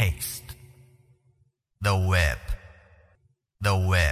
taste. The whip. The whip.